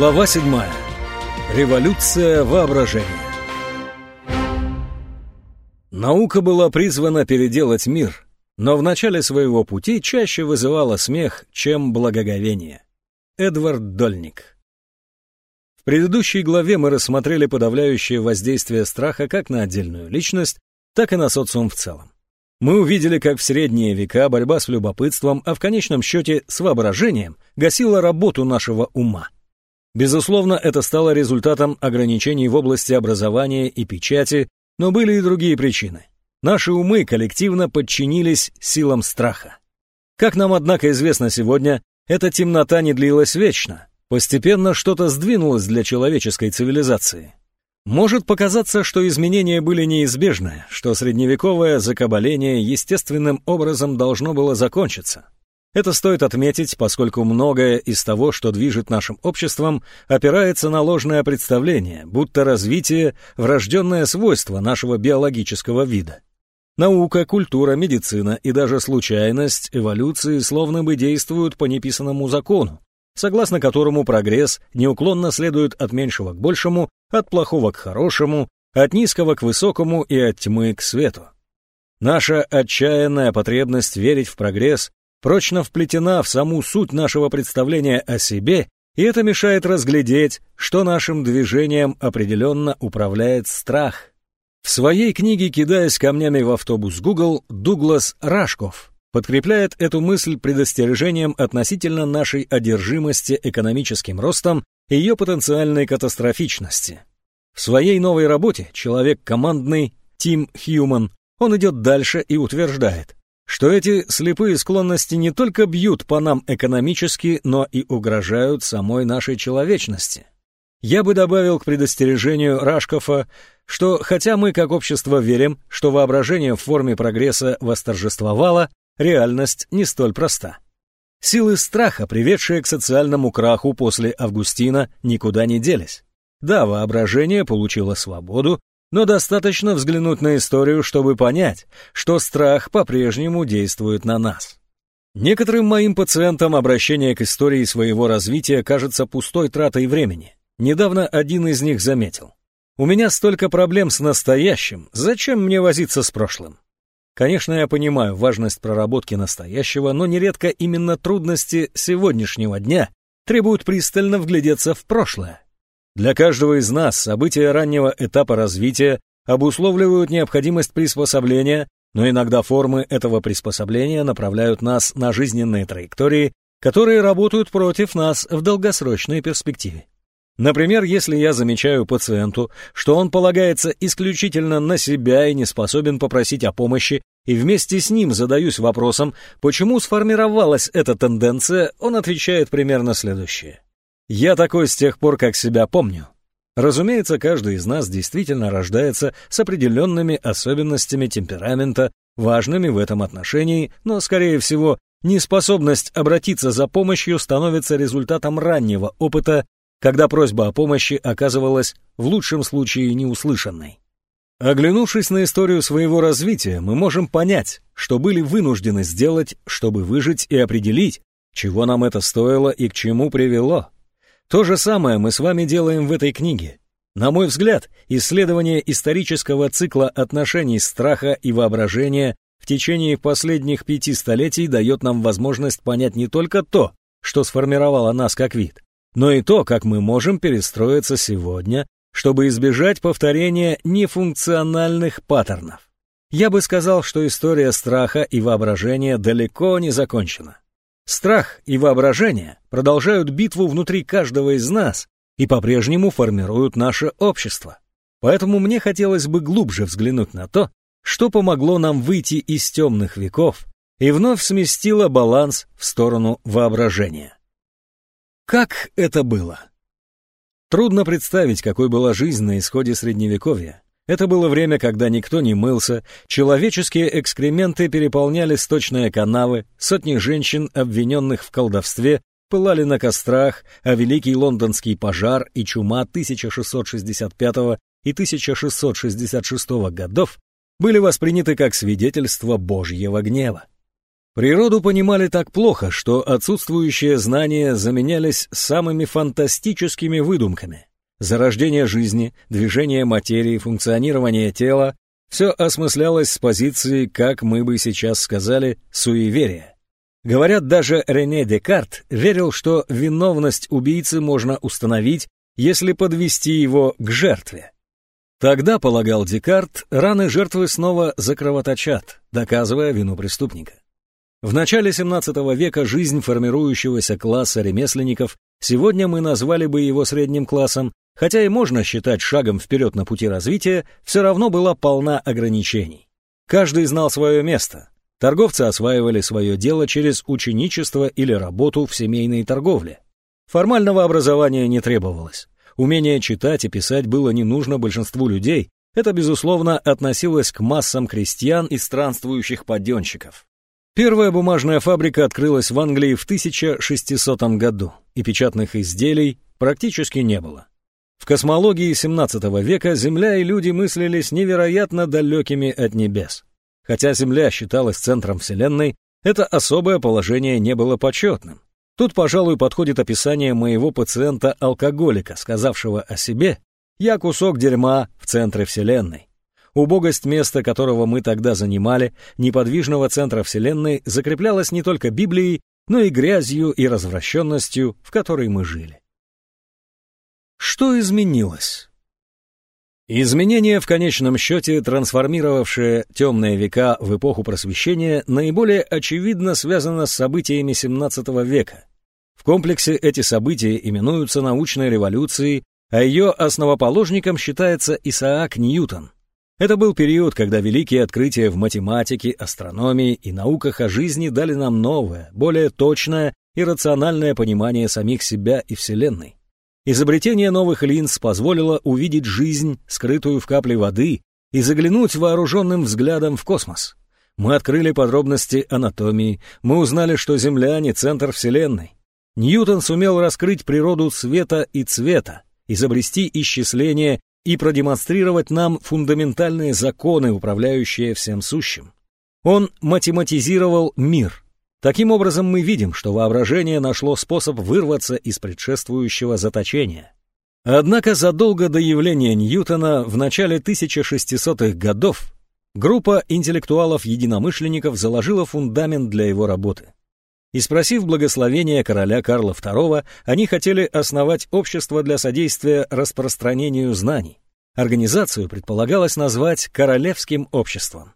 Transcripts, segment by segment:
Глава 7. Революция воображения. Наука была призвана переделать мир, но в начале своего пути чаще вызывала смех, чем благоговение. Эдвард Дольник. В предыдущей главе мы рассмотрели подавляющее воздействие страха как на отдельную личность, так и на социум в целом. Мы увидели, как в средние века борьба с любопытством, а в конечном счете с воображением, гасила работу нашего ума. Безусловно, это стало результатом ограничений в области образования и печати, но были и другие причины. Наши умы коллективно подчинились силам страха. Как нам, однако, известно сегодня, эта темнота не длилась вечно. Постепенно что-то сдвинулось для человеческой цивилизации. Может показаться, что изменения были неизбежны, что средневековое закабаление естественным образом должно было закончиться. Это стоит отметить, поскольку многое из того, что движет нашим обществом, опирается на ложное представление, будто развитие – врожденное свойство нашего биологического вида. Наука, культура, медицина и даже случайность эволюции словно бы действуют по неписанному закону, согласно которому прогресс неуклонно следует от меньшего к большему, от плохого к хорошему, от низкого к высокому и от тьмы к свету. Наша отчаянная потребность верить в прогресс прочно вплетена в саму суть нашего представления о себе, и это мешает разглядеть, что нашим движением определенно управляет страх. В своей книге «Кидаясь камнями в автобус Google» Дуглас Рашков подкрепляет эту мысль предостережением относительно нашей одержимости экономическим ростом и ее потенциальной катастрофичности. В своей новой работе «Человек командный» Тим Хьюман он идет дальше и утверждает, что эти слепые склонности не только бьют по нам экономически, но и угрожают самой нашей человечности. Я бы добавил к предостережению Рашкофа, что хотя мы как общество верим, что воображение в форме прогресса восторжествовало, реальность не столь проста. Силы страха, приведшие к социальному краху после Августина, никуда не делись. Да, воображение получило свободу, но достаточно взглянуть на историю, чтобы понять, что страх по-прежнему действует на нас. Некоторым моим пациентам обращение к истории своего развития кажется пустой тратой времени. Недавно один из них заметил. «У меня столько проблем с настоящим, зачем мне возиться с прошлым?» Конечно, я понимаю важность проработки настоящего, но нередко именно трудности сегодняшнего дня требуют пристально вглядеться в прошлое. Для каждого из нас события раннего этапа развития обусловливают необходимость приспособления, но иногда формы этого приспособления направляют нас на жизненные траектории, которые работают против нас в долгосрочной перспективе. Например, если я замечаю пациенту, что он полагается исключительно на себя и не способен попросить о помощи, и вместе с ним задаюсь вопросом, почему сформировалась эта тенденция, он отвечает примерно следующее. Я такой с тех пор, как себя помню. Разумеется, каждый из нас действительно рождается с определенными особенностями темперамента, важными в этом отношении, но, скорее всего, неспособность обратиться за помощью становится результатом раннего опыта, когда просьба о помощи оказывалась в лучшем случае неуслышанной. Оглянувшись на историю своего развития, мы можем понять, что были вынуждены сделать, чтобы выжить и определить, чего нам это стоило и к чему привело. То же самое мы с вами делаем в этой книге. На мой взгляд, исследование исторического цикла отношений страха и воображения в течение последних пяти столетий дает нам возможность понять не только то, что сформировало нас как вид, но и то, как мы можем перестроиться сегодня, чтобы избежать повторения нефункциональных паттернов. Я бы сказал, что история страха и воображения далеко не закончена. Страх и воображение продолжают битву внутри каждого из нас и по-прежнему формируют наше общество. Поэтому мне хотелось бы глубже взглянуть на то, что помогло нам выйти из темных веков и вновь сместило баланс в сторону воображения. Как это было? Трудно представить, какой была жизнь на исходе Средневековья. Это было время, когда никто не мылся, человеческие экскременты переполняли сточные канавы, сотни женщин, обвиненных в колдовстве, пылали на кострах, а Великий Лондонский пожар и чума 1665 и 1666 годов были восприняты как свидетельство Божьего гнева. Природу понимали так плохо, что отсутствующие знания заменялись самыми фантастическими выдумками. Зарождение жизни, движение материи, функционирование тела — все осмыслялось с позиции, как мы бы сейчас сказали, суеверия. Говорят, даже Рене Декарт верил, что виновность убийцы можно установить, если подвести его к жертве. Тогда, полагал Декарт, раны жертвы снова закровоточат, доказывая вину преступника. В начале XVII века жизнь формирующегося класса ремесленников, сегодня мы назвали бы его средним классом, хотя и можно считать шагом вперед на пути развития, все равно была полна ограничений. Каждый знал свое место. Торговцы осваивали свое дело через ученичество или работу в семейной торговле. Формального образования не требовалось. Умение читать и писать было не нужно большинству людей, это, безусловно, относилось к массам крестьян и странствующих подъемщиков. Первая бумажная фабрика открылась в Англии в 1600 году, и печатных изделий практически не было. В космологии XVII века Земля и люди мыслились невероятно далекими от небес. Хотя Земля считалась центром Вселенной, это особое положение не было почетным. Тут, пожалуй, подходит описание моего пациента-алкоголика, сказавшего о себе «Я кусок дерьма в центре Вселенной». Убогость места, которого мы тогда занимали, неподвижного центра Вселенной, закреплялась не только Библией, но и грязью и развращенностью, в которой мы жили. Что изменилось? Изменения, в конечном счете, трансформировавшие темные века в эпоху просвещения, наиболее очевидно связано с событиями XVII века. В комплексе эти события именуются научной революцией, а ее основоположником считается Исаак Ньютон – это был период, когда великие открытия в математике, астрономии и науках о жизни дали нам новое, более точное и рациональное понимание самих себя и Вселенной. Изобретение новых линз позволило увидеть жизнь, скрытую в капле воды, и заглянуть вооруженным взглядом в космос. Мы открыли подробности анатомии, мы узнали, что Земля не центр Вселенной. Ньютон сумел раскрыть природу света и цвета, изобрести исчисление и продемонстрировать нам фундаментальные законы, управляющие всем сущим. Он математизировал мир. Таким образом, мы видим, что воображение нашло способ вырваться из предшествующего заточения. Однако задолго до явления Ньютона в начале 1600-х годов группа интеллектуалов-единомышленников заложила фундамент для его работы и спросив благословения короля Карла II, они хотели основать общество для содействия распространению знаний. Организацию предполагалось назвать Королевским обществом.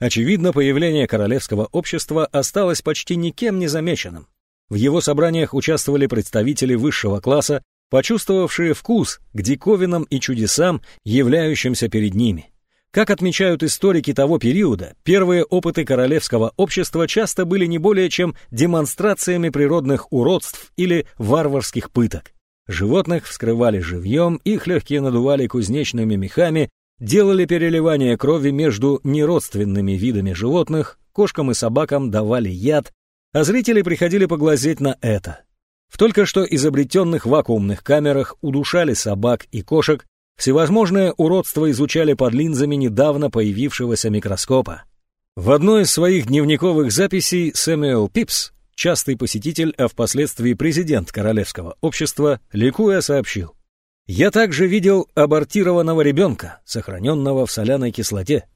Очевидно, появление Королевского общества осталось почти никем не замеченным. В его собраниях участвовали представители высшего класса, почувствовавшие вкус к диковинам и чудесам, являющимся перед ними. Как отмечают историки того периода, первые опыты королевского общества часто были не более чем демонстрациями природных уродств или варварских пыток. Животных вскрывали живьем, их легкие надували кузнечными мехами, делали переливание крови между неродственными видами животных, кошкам и собакам давали яд, а зрители приходили поглазеть на это. В только что изобретенных вакуумных камерах удушали собак и кошек, Всевозможные уродства изучали под линзами недавно появившегося микроскопа. В одной из своих дневниковых записей Сэмюэл Пипс, частый посетитель, а впоследствии президент Королевского общества, ликуя сообщил. «Я также видел абортированного ребенка, сохраненного в соляной кислоте.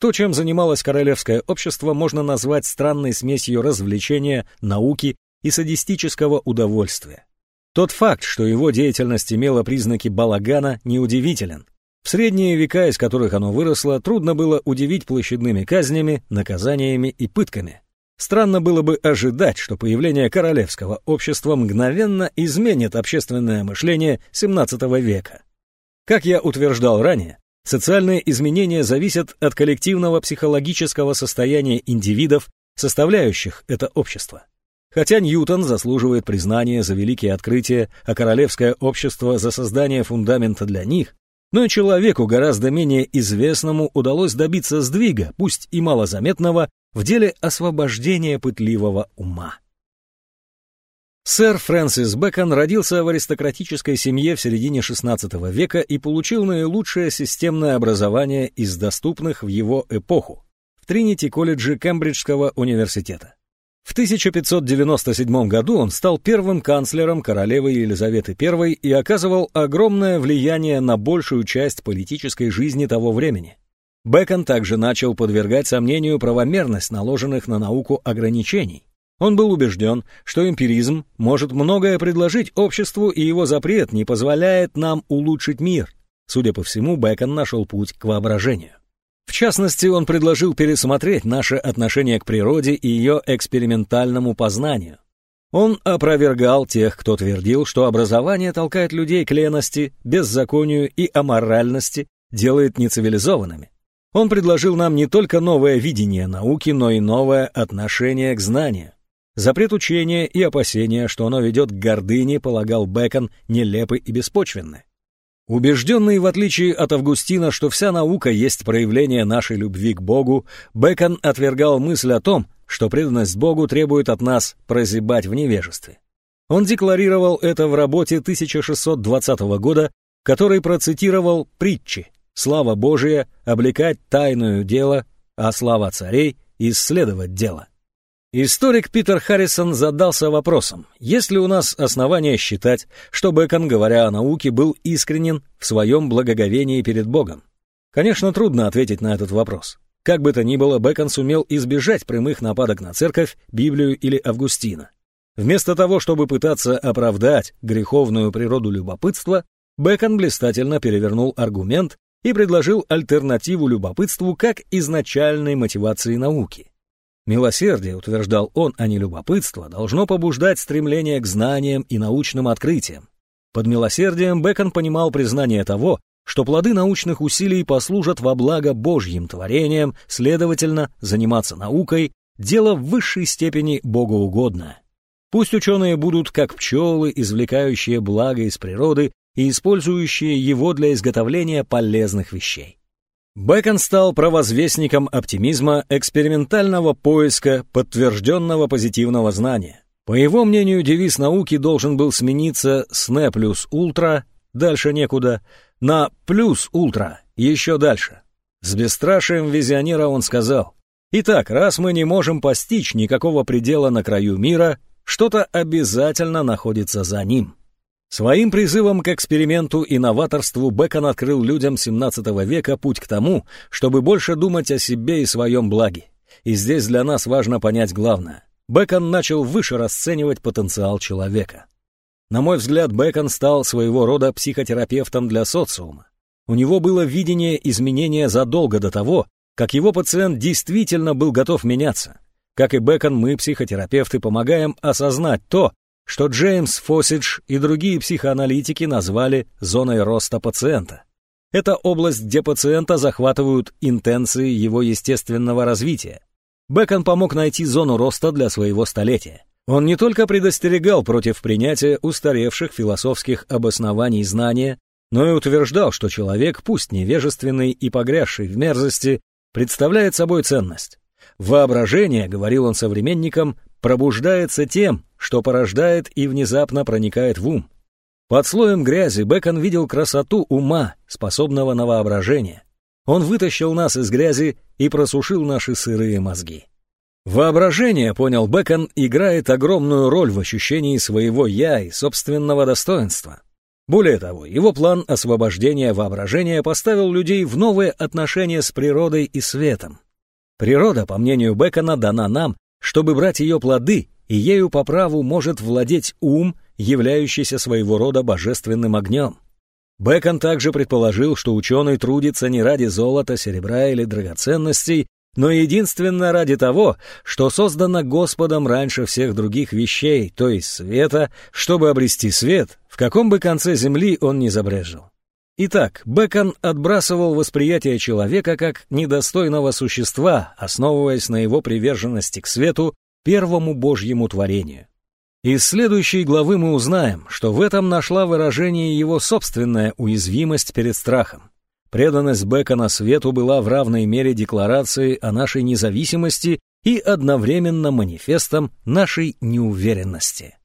То, чем занималось Королевское общество, можно назвать странной смесью развлечения, науки и садистического удовольствия. Тот факт, что его деятельность имела признаки балагана, неудивителен. В средние века, из которых оно выросло, трудно было удивить площадными казнями, наказаниями и пытками. Странно было бы ожидать, что появление королевского общества мгновенно изменит общественное мышление XVII века. Как я утверждал ранее, социальные изменения зависят от коллективного психологического состояния индивидов, составляющих это общество. Хотя Ньютон заслуживает признания за великие открытия, а королевское общество за создание фундамента для них, но человеку гораздо менее известному удалось добиться сдвига, пусть и малозаметного, в деле освобождения пытливого ума. Сэр Фрэнсис Бэкон родился в аристократической семье в середине XVI века и получил наилучшее системное образование из доступных в его эпоху в Тринити-колледже Кембриджского университета. В 1597 году он стал первым канцлером королевы Елизаветы I и оказывал огромное влияние на большую часть политической жизни того времени. Бэкон также начал подвергать сомнению правомерность наложенных на науку ограничений. Он был убежден, что эмпиризм может многое предложить обществу, и его запрет не позволяет нам улучшить мир. Судя по всему, Бэкон нашел путь к воображению. В частности, он предложил пересмотреть наше отношение к природе и ее экспериментальному познанию. Он опровергал тех, кто твердил, что образование толкает людей к лености, беззаконию и аморальности, делает нецивилизованными. Он предложил нам не только новое видение науки, но и новое отношение к знанию. Запрет учения и опасения, что оно ведет к гордыне, полагал Бекон, нелепы и беспочвенны. Убежденный, в отличие от Августина, что вся наука есть проявление нашей любви к Богу, Бекон отвергал мысль о том, что преданность Богу требует от нас прозябать в невежестве. Он декларировал это в работе 1620 года, который процитировал притчи «Слава Божия — облекать тайную дело, а слава царей — исследовать дело». Историк Питер Харрисон задался вопросом, есть ли у нас основания считать, что Бэкон, говоря о науке, был искренен в своем благоговении перед Богом. Конечно, трудно ответить на этот вопрос. Как бы то ни было, Бэкон сумел избежать прямых нападок на церковь, Библию или Августина. Вместо того, чтобы пытаться оправдать греховную природу любопытства, Бэкон блистательно перевернул аргумент и предложил альтернативу любопытству как изначальной мотивации науки. Милосердие, утверждал он, а не любопытство, должно побуждать стремление к знаниям и научным открытиям. Под милосердием Бекон понимал признание того, что плоды научных усилий послужат во благо Божьим творениям, следовательно, заниматься наукой – дело в высшей степени богоугодное. Пусть ученые будут как пчелы, извлекающие благо из природы и использующие его для изготовления полезных вещей. Бэкон стал провозвестником оптимизма экспериментального поиска подтвержденного позитивного знания. По его мнению, девиз науки должен был смениться с «не плюс ультра» дальше некуда, на «плюс ультра» еще дальше. С бесстрашием визионера он сказал, «Итак, раз мы не можем постичь никакого предела на краю мира, что-то обязательно находится за ним». Своим призывом к эксперименту и новаторству Бекон открыл людям XVII века путь к тому, чтобы больше думать о себе и своем благе. И здесь для нас важно понять главное. Бекон начал выше расценивать потенциал человека. На мой взгляд, Бекон стал своего рода психотерапевтом для социума. У него было видение изменения задолго до того, как его пациент действительно был готов меняться. Как и Бекон, мы, психотерапевты, помогаем осознать то, что Джеймс Фосидж и другие психоаналитики назвали зоной роста пациента. Это область, где пациента захватывают интенции его естественного развития. Бекон помог найти зону роста для своего столетия. Он не только предостерегал против принятия устаревших философских обоснований знания, но и утверждал, что человек, пусть невежественный и погрязший в мерзости, представляет собой ценность. Воображение, говорил он современникам, пробуждается тем, что порождает и внезапно проникает в ум. Под слоем грязи Бекон видел красоту ума, способного на воображение. Он вытащил нас из грязи и просушил наши сырые мозги. Воображение, понял Бекон, играет огромную роль в ощущении своего «я» и собственного достоинства. Более того, его план освобождения воображения поставил людей в новые отношения с природой и светом. Природа, по мнению Бекона, дана нам, чтобы брать ее плоды и ею по праву может владеть ум, являющийся своего рода божественным огнем. Бекон также предположил, что ученый трудится не ради золота, серебра или драгоценностей, но единственно ради того, что создано Господом раньше всех других вещей, то есть света, чтобы обрести свет, в каком бы конце земли он ни забрежил. Итак, Бекон отбрасывал восприятие человека как недостойного существа, основываясь на его приверженности к свету, первому Божьему творению. Из следующей главы мы узнаем, что в этом нашла выражение его собственная уязвимость перед страхом. Преданность Бекона свету была в равной мере декларацией о нашей независимости и одновременно манифестом нашей неуверенности.